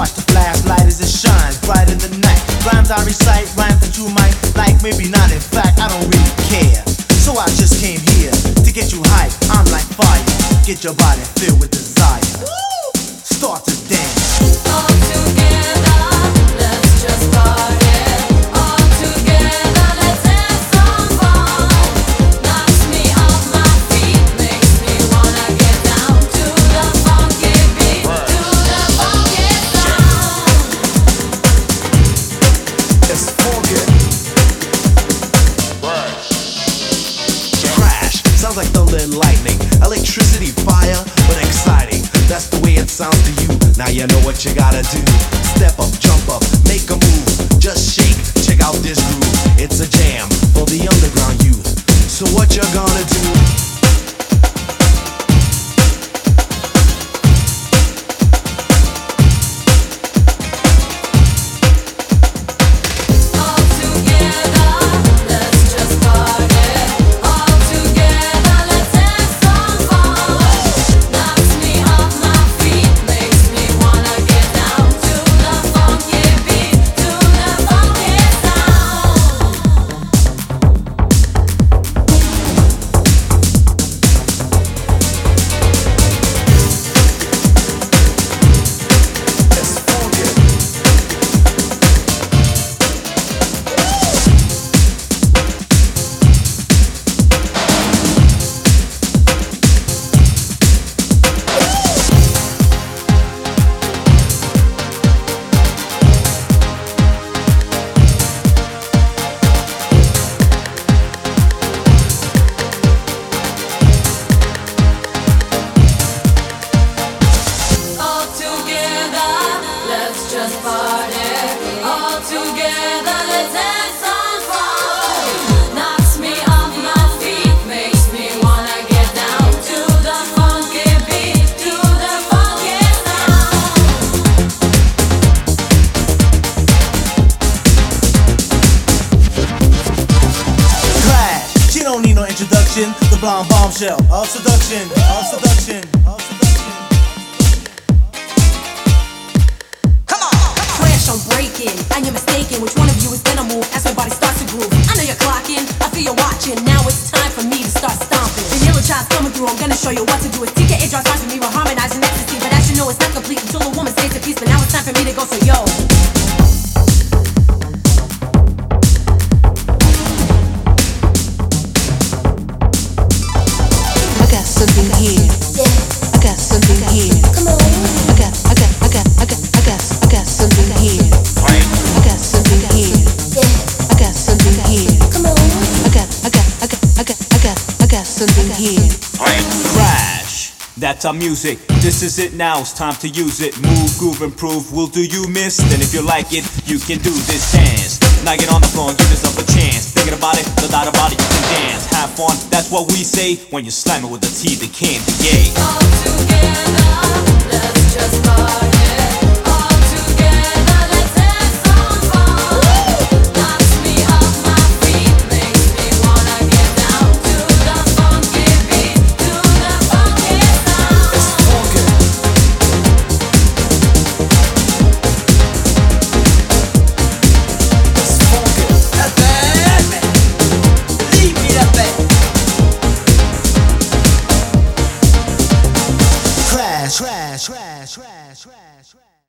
Watch the flashlight as it shines bright in the night. Rhymes I recite, rhymes that you might like, maybe not. In fact, I don't really care. So I just came here to get you hype. I'm like fire, get your body filled with desire. Start sounds to you. Now you know what you gotta do. Step up, jump up, make a move. Just shake, check out this groove. It's a jam for the underground don't need no introduction. The blonde bombshell of seduction, of seduction, of seduction. Come on, Crash, I'm breaking, and you're mistaken. Which one of you is gonna move as my body starts to groove? I know you're clocking, I feel you're watching. Now it's time for me to start stomping. The yellow child's coming through, I'm gonna show you what to do. It's TK, it draws lines with me, we're harmonizing ecstasy. But as you know, it's not complete until a woman stays at peace. But now it's time for me to go, so yo. That's our music. This is it now. It's time to use it. Move, groove, improve. Will do you miss? Then if you like it, you can do this dance. Now get on the floor and give yourself a chance. Thinking about it, no doubt about it, you can dance. Have fun. That's what we say when you slam it with the T, the candy, yay. All together, let's just party.